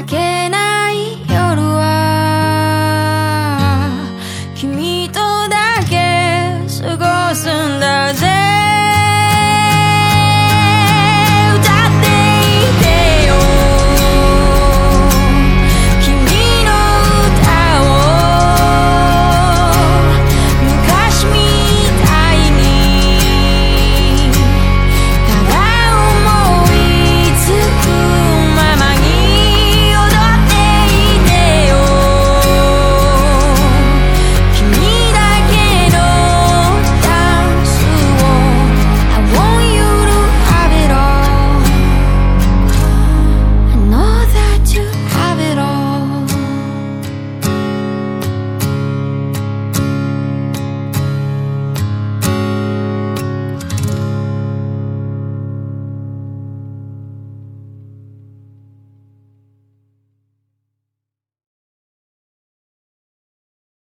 I can't